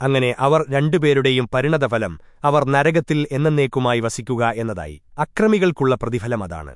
അങ്ങനെ അവർ രണ്ടുപേരുടെയും പരിണതഫലം അവർ നരകത്തിൽ എന്നേക്കുമായി വസിക്കുക എന്നതായി. അക്രമികൾക്കുള്ള പ്രതിഫലം അതാണ്.